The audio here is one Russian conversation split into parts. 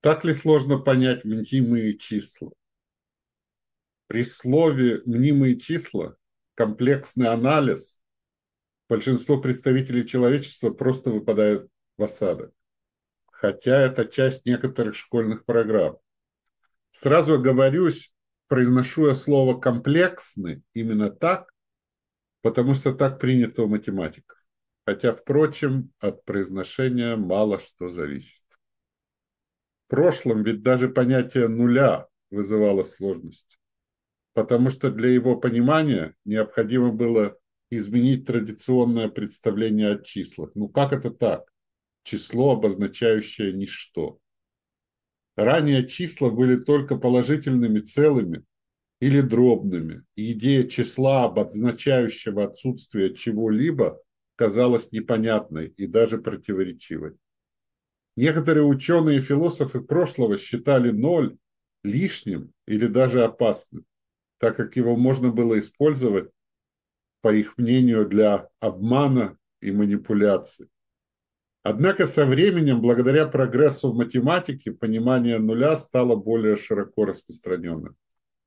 Так ли сложно понять мнимые числа? При слове «мнимые числа» комплексный анализ большинство представителей человечества просто выпадают в осадок. Хотя это часть некоторых школьных программ. Сразу оговорюсь, произношу я слово «комплексный» именно так, потому что так принято у математиков. Хотя, впрочем, от произношения мало что зависит прошлом ведь даже понятие нуля вызывало сложность, потому что для его понимания необходимо было изменить традиционное представление о числах. Ну как это так? Число, обозначающее ничто. Ранее числа были только положительными целыми или дробными, и идея числа, обозначающего отсутствие чего-либо, казалась непонятной и даже противоречивой. Некоторые ученые и философы прошлого считали ноль лишним или даже опасным, так как его можно было использовать, по их мнению, для обмана и манипуляции. Однако со временем, благодаря прогрессу в математике, понимание нуля стало более широко распространенным,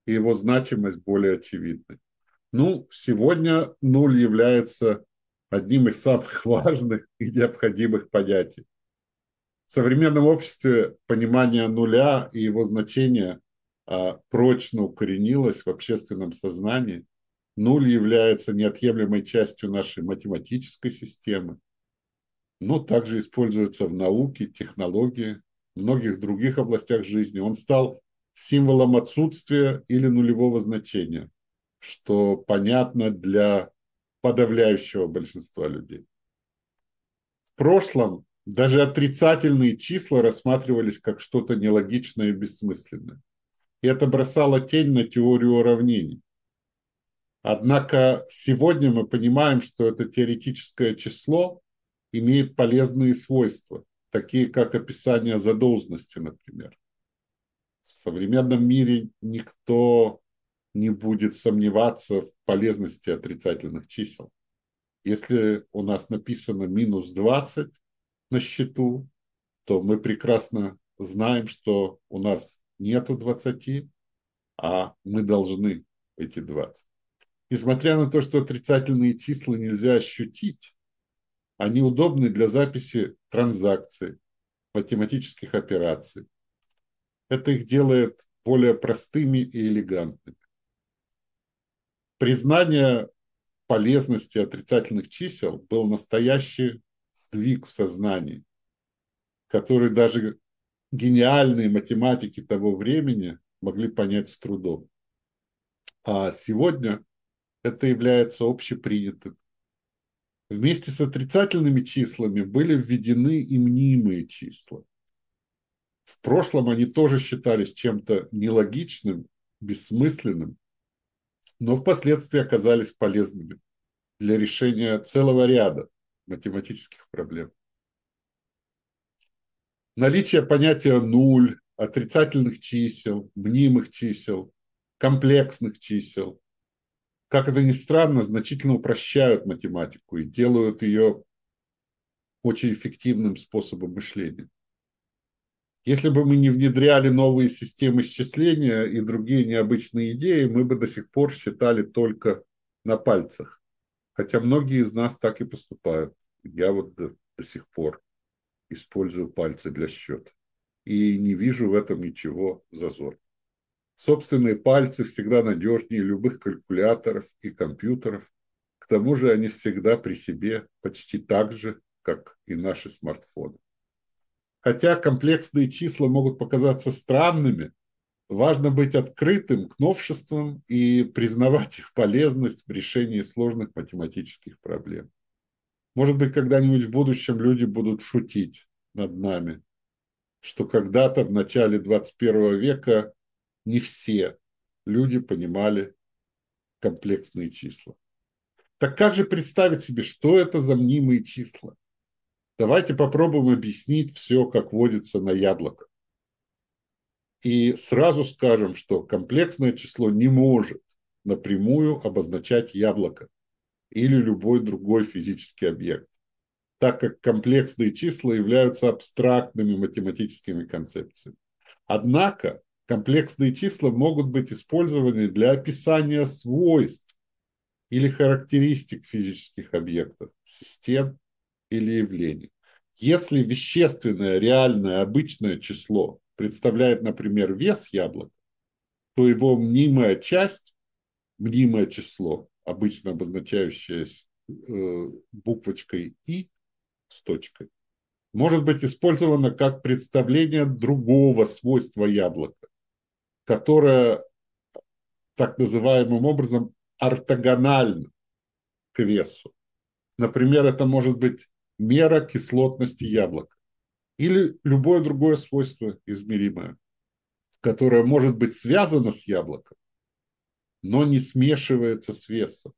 и его значимость более очевидной. Ну, сегодня нуль является одним из самых важных и необходимых понятий. В современном обществе понимание нуля и его значения а, прочно укоренилось в общественном сознании. Нуль является неотъемлемой частью нашей математической системы, но также используется в науке, технологии, многих других областях жизни. Он стал символом отсутствия или нулевого значения, что понятно для подавляющего большинства людей. В прошлом даже отрицательные числа рассматривались как что-то нелогичное и бессмысленное. И это бросало тень на теорию уравнений. Однако сегодня мы понимаем, что это теоретическое число имеет полезные свойства, такие как описание задолженности, например. В современном мире никто не будет сомневаться в полезности отрицательных чисел. Если у нас написано минус 20, на счету, то мы прекрасно знаем, что у нас нету 20, а мы должны эти 20. Несмотря на то, что отрицательные числа нельзя ощутить, они удобны для записи транзакций, математических операций. Это их делает более простыми и элегантными. Признание полезности отрицательных чисел был настоящий сдвиг в сознании, который даже гениальные математики того времени могли понять с трудом. А сегодня это является общепринятым. Вместе с отрицательными числами были введены и мнимые числа. В прошлом они тоже считались чем-то нелогичным, бессмысленным, но впоследствии оказались полезными для решения целого ряда математических проблем. Наличие понятия нуль, отрицательных чисел, мнимых чисел, комплексных чисел, как это ни странно, значительно упрощают математику и делают ее очень эффективным способом мышления. Если бы мы не внедряли новые системы счисления и другие необычные идеи, мы бы до сих пор считали только на пальцах хотя многие из нас так и поступают. Я вот до, до сих пор использую пальцы для счета. И не вижу в этом ничего зазорного. Собственные пальцы всегда надежнее любых калькуляторов и компьютеров. К тому же они всегда при себе почти так же, как и наши смартфоны. Хотя комплексные числа могут показаться странными, Важно быть открытым к новшествам и признавать их полезность в решении сложных математических проблем. Может быть, когда-нибудь в будущем люди будут шутить над нами, что когда-то в начале 21 века не все люди понимали комплексные числа. Так как же представить себе, что это за мнимые числа? Давайте попробуем объяснить все, как водится на яблоках. И сразу скажем, что комплексное число не может напрямую обозначать яблоко или любой другой физический объект, так как комплексные числа являются абстрактными математическими концепциями. Однако комплексные числа могут быть использованы для описания свойств или характеристик физических объектов, систем или явлений. Если вещественное, реальное, обычное число представляет, например, вес яблока, то его мнимая часть, мнимое число, обычно обозначающее э, буквочкой «и» с точкой, может быть использовано как представление другого свойства яблока, которое так называемым образом ортогонально к весу. Например, это может быть мера кислотности яблока или любое другое свойство измеримое, которое может быть связано с яблоком, но не смешивается с весом.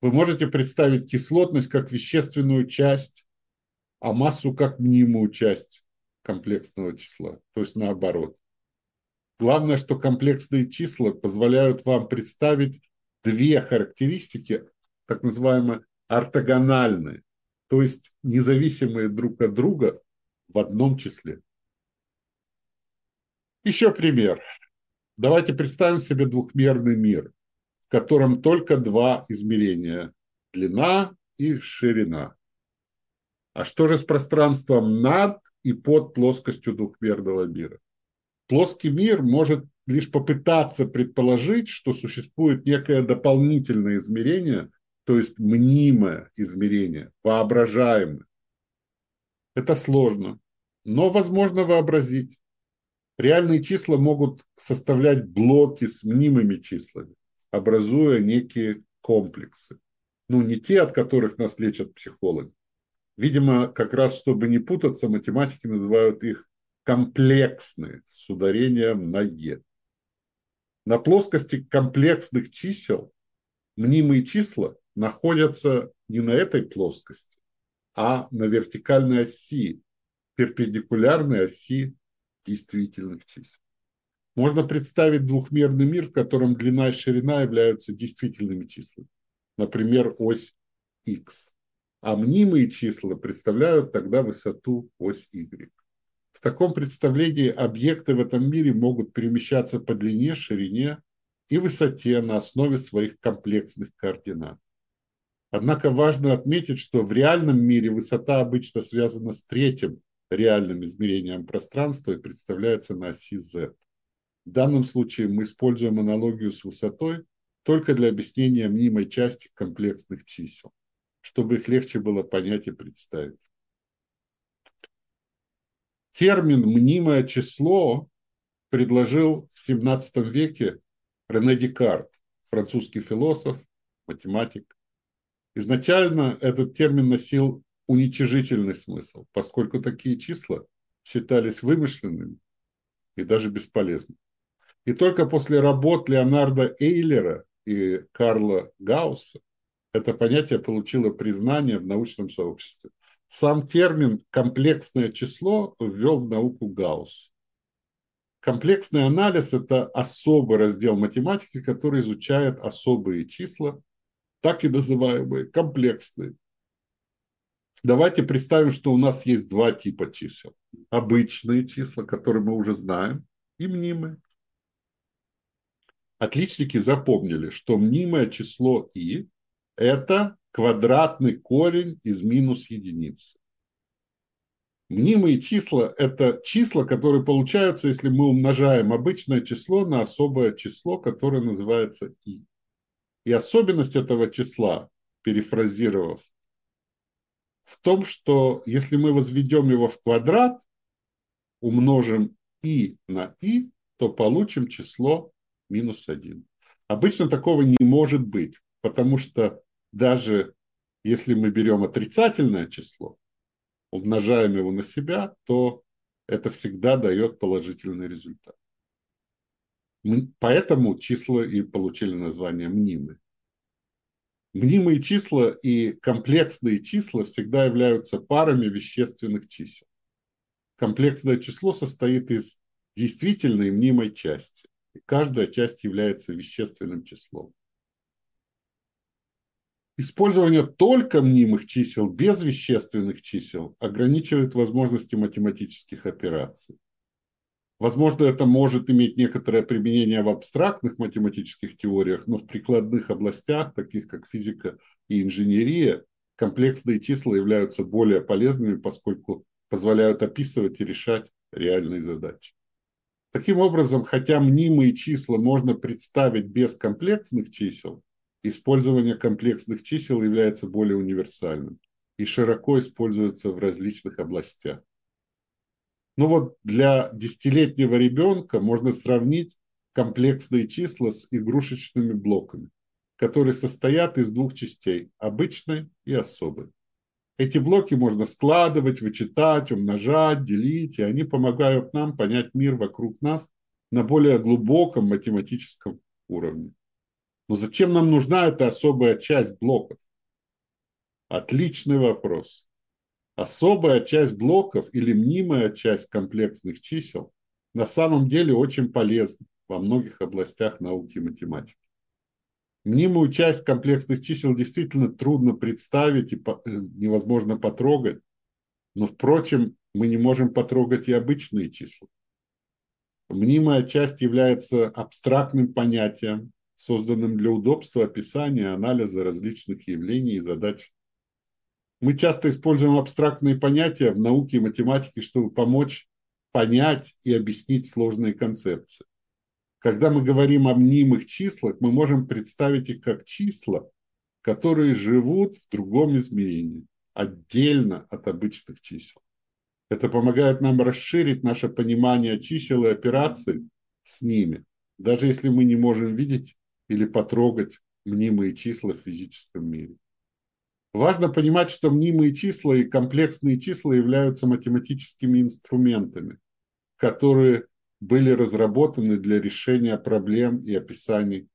Вы можете представить кислотность как вещественную часть, а массу как мнимую часть комплексного числа, то есть наоборот. Главное, что комплексные числа позволяют вам представить две характеристики, так называемые ортогональные, то есть независимые друг от друга в одном числе. Еще пример. Давайте представим себе двухмерный мир, в котором только два измерения – длина и ширина. А что же с пространством над и под плоскостью двухмерного мира? Плоский мир может лишь попытаться предположить, что существует некое дополнительное измерение, то есть мнимое измерение, воображаемое. Это сложно, но возможно вообразить. Реальные числа могут составлять блоки с мнимыми числами, образуя некие комплексы. Ну, не те, от которых нас лечат психологи. Видимо, как раз чтобы не путаться, математики называют их комплексные с ударением на «е». На плоскости комплексных чисел мнимые числа находятся не на этой плоскости, а на вертикальной оси, перпендикулярной оси действительных чисел. Можно представить двухмерный мир, в котором длина и ширина являются действительными числами. Например, ось x. А мнимые числа представляют тогда высоту ось y. В таком представлении объекты в этом мире могут перемещаться по длине, ширине и высоте на основе своих комплексных координат. Однако важно отметить, что в реальном мире высота обычно связана с третьим реальным измерением пространства и представляется на оси z. В данном случае мы используем аналогию с высотой только для объяснения мнимой части комплексных чисел, чтобы их легче было понять и представить. Термин «мнимое число» предложил в XVII веке Рене Декарт, французский философ, математик. Изначально этот термин носил уничижительный смысл, поскольку такие числа считались вымышленными и даже бесполезными. И только после работ Леонарда Эйлера и Карла Гаусса это понятие получило признание в научном сообществе. Сам термин «комплексное число» ввел в науку Гаусс. Комплексный анализ – это особый раздел математики, который изучает особые числа, так и называемые комплексные. Давайте представим, что у нас есть два типа чисел. Обычные числа, которые мы уже знаем, и мнимые. Отличники запомнили, что мнимое число и – это квадратный корень из минус единицы. Мнимые числа – это числа, которые получаются, если мы умножаем обычное число на особое число, которое называется и. И особенность этого числа, перефразировав, в том, что если мы возведем его в квадрат, умножим и на и, то получим число минус 1. Обычно такого не может быть, потому что даже если мы берем отрицательное число, умножаем его на себя, то это всегда дает положительный результат. Поэтому числа и получили название мнимые. Мнимые числа и комплексные числа всегда являются парами вещественных чисел. Комплексное число состоит из действительной мнимой части. И каждая часть является вещественным числом. Использование только мнимых чисел без вещественных чисел ограничивает возможности математических операций. Возможно, это может иметь некоторое применение в абстрактных математических теориях, но в прикладных областях, таких как физика и инженерия, комплексные числа являются более полезными, поскольку позволяют описывать и решать реальные задачи. Таким образом, хотя мнимые числа можно представить без комплексных чисел, использование комплексных чисел является более универсальным и широко используется в различных областях. Ну вот для десятилетнего ребенка можно сравнить комплексные числа с игрушечными блоками, которые состоят из двух частей – обычной и особой. Эти блоки можно складывать, вычитать, умножать, делить, и они помогают нам понять мир вокруг нас на более глубоком математическом уровне. Но зачем нам нужна эта особая часть блоков? Отличный вопрос. Особая часть блоков или мнимая часть комплексных чисел на самом деле очень полезна во многих областях науки и математики. Мнимую часть комплексных чисел действительно трудно представить и э, невозможно потрогать, но, впрочем, мы не можем потрогать и обычные числа. Мнимая часть является абстрактным понятием, созданным для удобства описания анализа различных явлений и задач мы часто используем абстрактные понятия в науке и математике, чтобы помочь понять и объяснить сложные концепции. Когда мы говорим о мнимых числах, мы можем представить их как числа, которые живут в другом измерении, отдельно от обычных чисел. Это помогает нам расширить наше понимание чисел и операций с ними, даже если мы не можем видеть или потрогать мнимые числа в физическом мире. Важно понимать, что мнимые числа и комплексные числа являются математическими инструментами, которые были разработаны для решения проблем и описаний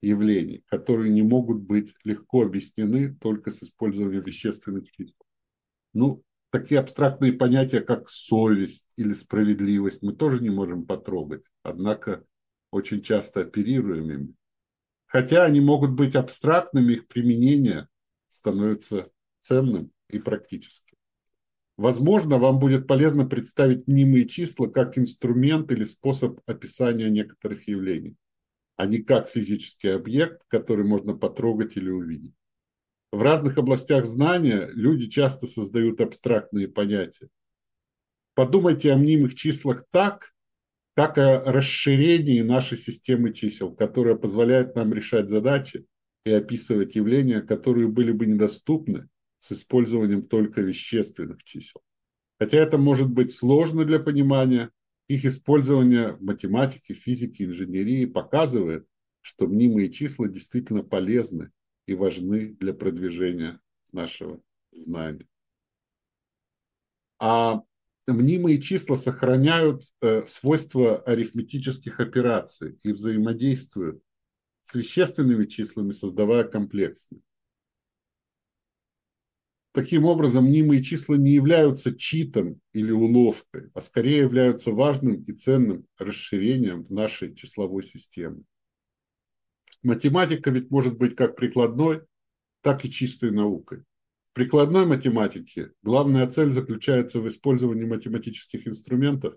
явлений, которые не могут быть легко объяснены только с использованием вещественных чисел. Ну, такие абстрактные понятия, как совесть или справедливость, мы тоже не можем потрогать, однако очень часто оперируем ими. Хотя они могут быть абстрактными, их применение становится ценным и практическим. Возможно, вам будет полезно представить мнимые числа как инструмент или способ описания некоторых явлений, а не как физический объект, который можно потрогать или увидеть. В разных областях знания люди часто создают абстрактные понятия. Подумайте о мнимых числах так, как о расширении нашей системы чисел, которая позволяет нам решать задачи, и описывать явления, которые были бы недоступны с использованием только вещественных чисел. Хотя это может быть сложно для понимания, их использование в математике, физике, инженерии показывает, что мнимые числа действительно полезны и важны для продвижения нашего знания. А мнимые числа сохраняют э, свойства арифметических операций и взаимодействуют с вещественными числами, создавая комплексные. Таким образом, мнимые числа не являются читом или уловкой, а скорее являются важным и ценным расширением нашей числовой системы. Математика ведь может быть как прикладной, так и чистой наукой. В прикладной математике главная цель заключается в использовании математических инструментов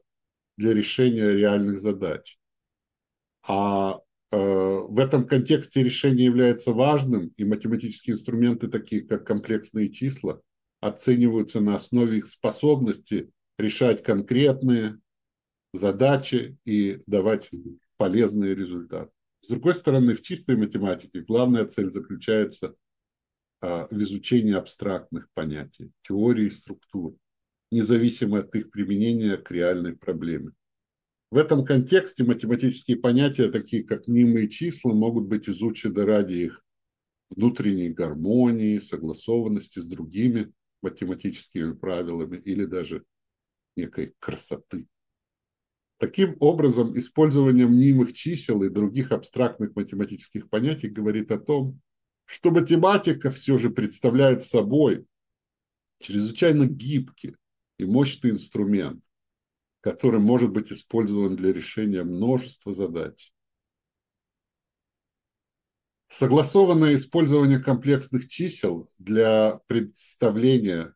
для решения реальных задач. А в этом контексте решение является важным, и математические инструменты, такие как комплексные числа, оцениваются на основе их способности решать конкретные задачи и давать полезные результаты. С другой стороны, в чистой математике главная цель заключается э, в изучении абстрактных понятий, теории и структур, независимо от их применения к реальной проблеме. В этом контексте математические понятия, такие как мнимые числа, могут быть изучены ради их внутренней гармонии, согласованности с другими математическими правилами или даже некой красоты. Таким образом, использование мнимых чисел и других абстрактных математических понятий говорит о том, что математика все же представляет собой чрезвычайно гибкий и мощный инструмент, который может быть использован для решения множества задач. Согласованное использование комплексных чисел для представления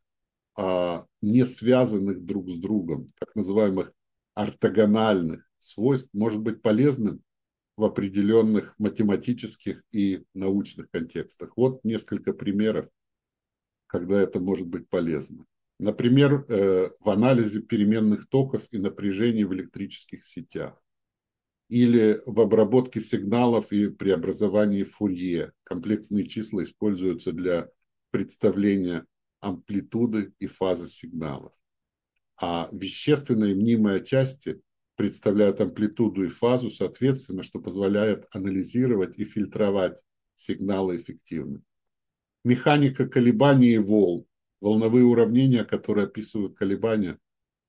а, не связанных друг с другом, так называемых ортогональных свойств, может быть полезным в определенных математических и научных контекстах. Вот несколько примеров, когда это может быть полезно. Например, э, в анализе переменных токов и напряжений в электрических сетях или в обработке сигналов и преобразовании Фурье. Комплексные числа используются для представления амплитуды и фазы сигналов. А вещественные мнимые части представляют амплитуду и фазу, соответственно, что позволяет анализировать и фильтровать сигналы эффективно. Механика колебаний волн, волновые уравнения, которые описывают колебания,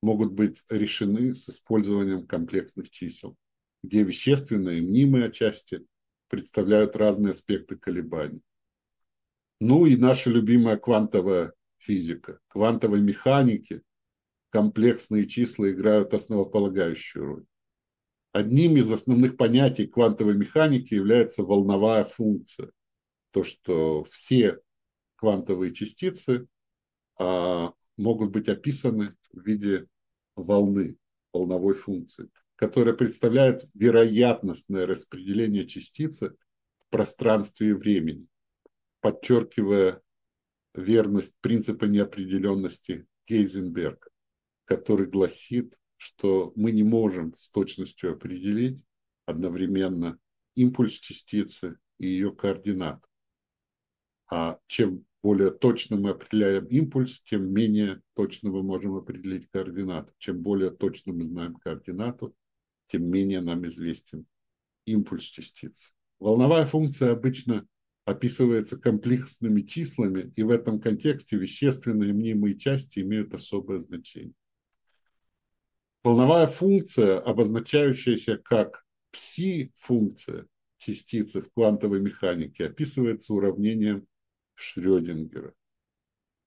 могут быть решены с использованием комплексных чисел где вещественные и мнимые части представляют разные аспекты колебаний. Ну и наша любимая квантовая физика. Квантовой механики комплексные числа играют основополагающую роль. Одним из основных понятий квантовой механики является волновая функция. То, что все квантовые частицы могут быть описаны в виде волны, волновой функции которая представляет вероятностное распределение частицы в пространстве и времени, подчеркивая верность принципа неопределенности Гейзенберга, который гласит, что мы не можем с точностью определить одновременно импульс частицы и ее координат. А чем более точно мы определяем импульс, тем менее точно мы можем определить координату. Чем более точно мы знаем координату, тем менее нам известен импульс частицы. Волновая функция обычно описывается комплексными числами, и в этом контексте вещественные мнимые части имеют особое значение. Волновая функция, обозначающаяся как пси-функция частицы в квантовой механике, описывается уравнением Шрёдингера.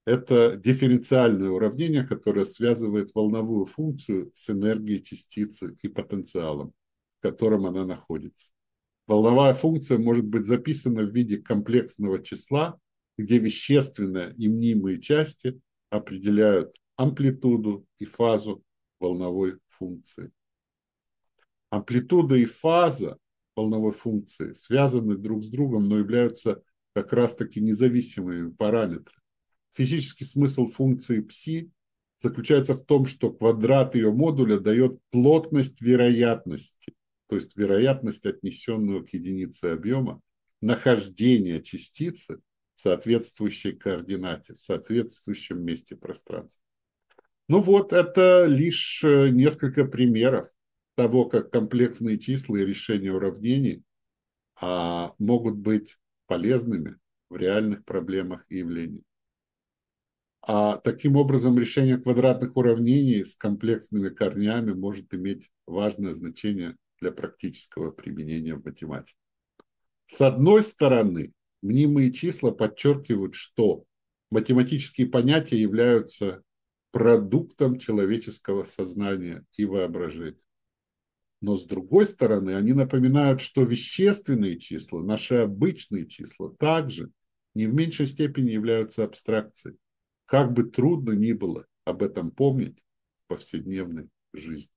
Это дифференциальное уравнение, которое связывает волновую функцию с энергией частицы и потенциалом, в котором она находится. Волновая функция может быть записана в виде комплексного числа, где вещественные и мнимые части определяют амплитуду и фазу волновой функции. Амплитуда и фаза волновой функции связаны друг с другом, но являются как раз-таки независимыми параметрами. Физический смысл функции пси заключается в том, что квадрат ее модуля дает плотность вероятности, то есть вероятность, отнесенную к единице объема, нахождения частицы в соответствующей координате, в соответствующем месте пространства. Ну вот, это лишь э, несколько примеров того, как комплексные числа и решения уравнений а, могут быть полезными в реальных проблемах и явлениях. А таким образом решение квадратных уравнений с комплексными корнями может иметь важное значение для практического применения в математике. С одной стороны, мнимые числа подчеркивают, что математические понятия являются продуктом человеческого сознания и воображения. Но с другой стороны, они напоминают, что вещественные числа, наши обычные числа, также не в меньшей степени являются абстракцией как бы трудно ни было об этом помнить в повседневной жизни.